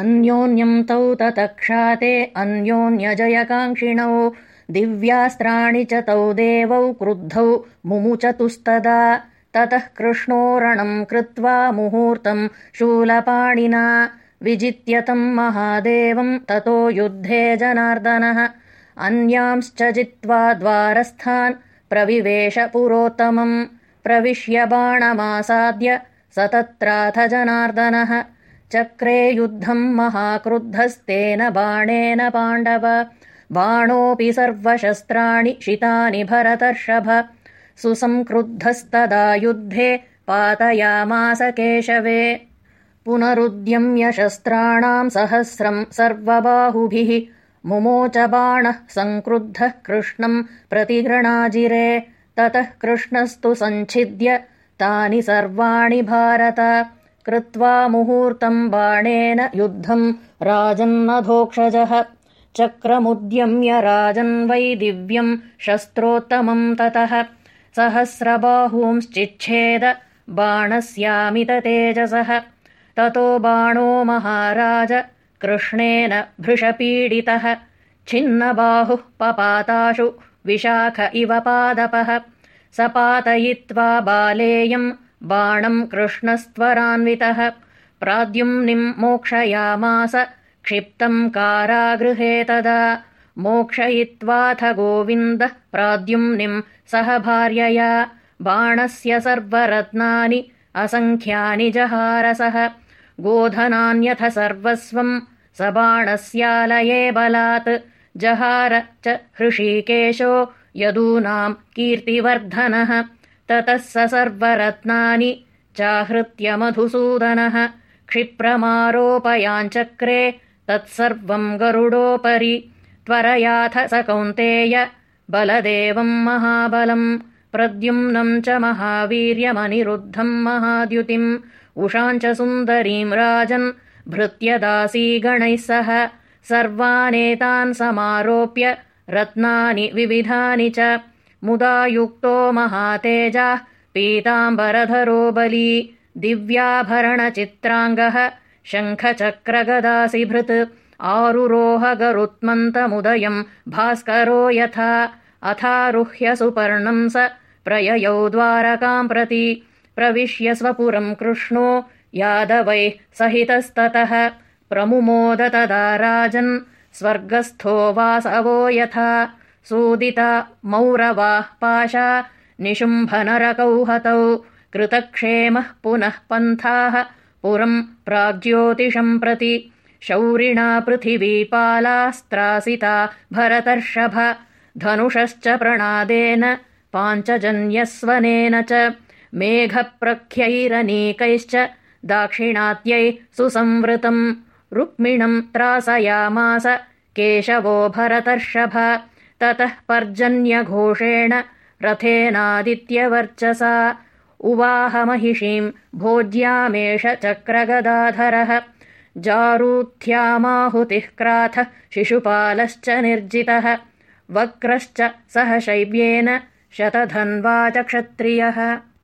अन्योन्यम् तौ ततक्षाते अन्योन्यजयकाङ्क्षिणौ दिव्यास्त्राणि च तौ देवौ क्रुद्धौ मुमुचतुस्तदा। ततः कृष्णोरणम् कृत्वा मुहूर्तम् शूलपाणिना विजित्यतम् महादेवम् ततो युद्धे जनार्दनः। अन्यांश्च जित्वा द्वारस्थान् प्रविवेश पुरोत्तमम् प्रविश्य बाणमासाद्य स तत्राथ जनार्दनः चक्रे युद्धम् महाक्रुद्धस्तेन बाणेन पाण्डव। बाणोऽपि सर्वशस्त्राणि शितानि भरतर्षभ। सुसंक्रुद्धस्तदा युद्धे पातयामास केशवे। पुनरुद्यम्य शस्त्राणाम् सहस्रम् सर्वबाहुभिः मुमोच बाणः सङ्क्रुद्धः कृष्णम् प्रतिगृणाजिरे ततः कृष्णस्तु सञ्छिद्य तानि सर्वाणि भारत कृत्वा मुहूर्तम् बाणेन युद्धम् राजन्नधोक्षजः। चक्रमुद्यम्य राजन् वै दिव्यम् शस्त्रोत्तमम् ततः। सहस्रबाहूंश्चिच्छेद बाणस्यामिततेजसः ततो बाणो महाराज कृष्णेन भृशपीडितः। छिन्नबाहुः पपाताशु विशाख इव पादपः। सपातयित्वा बालेयम् बाणम् कृष्णस्त्वरान्वितः प्राद्युम्निम् मोक्षयामास क्षिप्तम् कारागृहे तदा। मोक्षयित्वाथ गोविन्दः प्राद्युम्निम् सह भार्यया। बाणस्य सर्वरत्नानि असङ्ख्यानि जहारसः। गोधनान्यथ सर्वस्वम् स बाणस्यालये बलात्। जहार च हृषीकेशो यदूनाम् कीर्तिवर्धनः ततः स सर्वरत्नानि चाहृत्य मधुसूदनः क्षिप्रमारोपयाञ्चक्रे तत्सर्वम् गरुडोपरि त्वरयाथ स कौन्तेय बलदेवम् महाबलम् प्रद्युम्नम् च महावीर्यमनिरुद्धम् महाद्युतिम् उषाम् च सुन्दरीम् राजन् भृत्यदासीगणैः सह सर्वानेतान् समारोप्य रत्नानि विविधानि च मुदा युक्तो महातेजाः पीताम्बरधरो बली दिव्याभरणचित्राङ्गः शङ्खचक्रगदासिभृत् आरुरोह गरुत्मन्तमुदयम् भास्करो यथा अथारुह्य सुपर्णम् स प्रययौ द्वारकाम् प्रति प्रविश्य स्वपुरम् कृष्णो यादवैः सहितस्ततः प्रमुमोद तदा राजन् स्वर्गस्थो वासवो यथा सूदिता मौरवाः पाशा निशुम्भनरकौहतौ कृतक्षेमः पुनः पन्थाः पुरम् प्राग्ज्योतिषम् प्रति शौरिणा पृथिवीपालास्त्रासिता भरतर्षभ धनुषश्च प्रणादेन पाञ्चजन्यस्वनेन च मेघप्रख्यैरनीकैश्च दाक्षिणात्यै सुसंवृतम् रुक्मिणम् त्रासयामास केशवो भरतर्षभ ततः पर्जन्यघोषेण रथेनादित्यवर्चसा। उवाहमहिषीम् भोज्यामेष चक्रगदाधरः। जारूथ्यामाहुतिः क्राथः शिशुपालश्च निर्जितः। वक्रश्च सह शैव्येन क्षत्रियः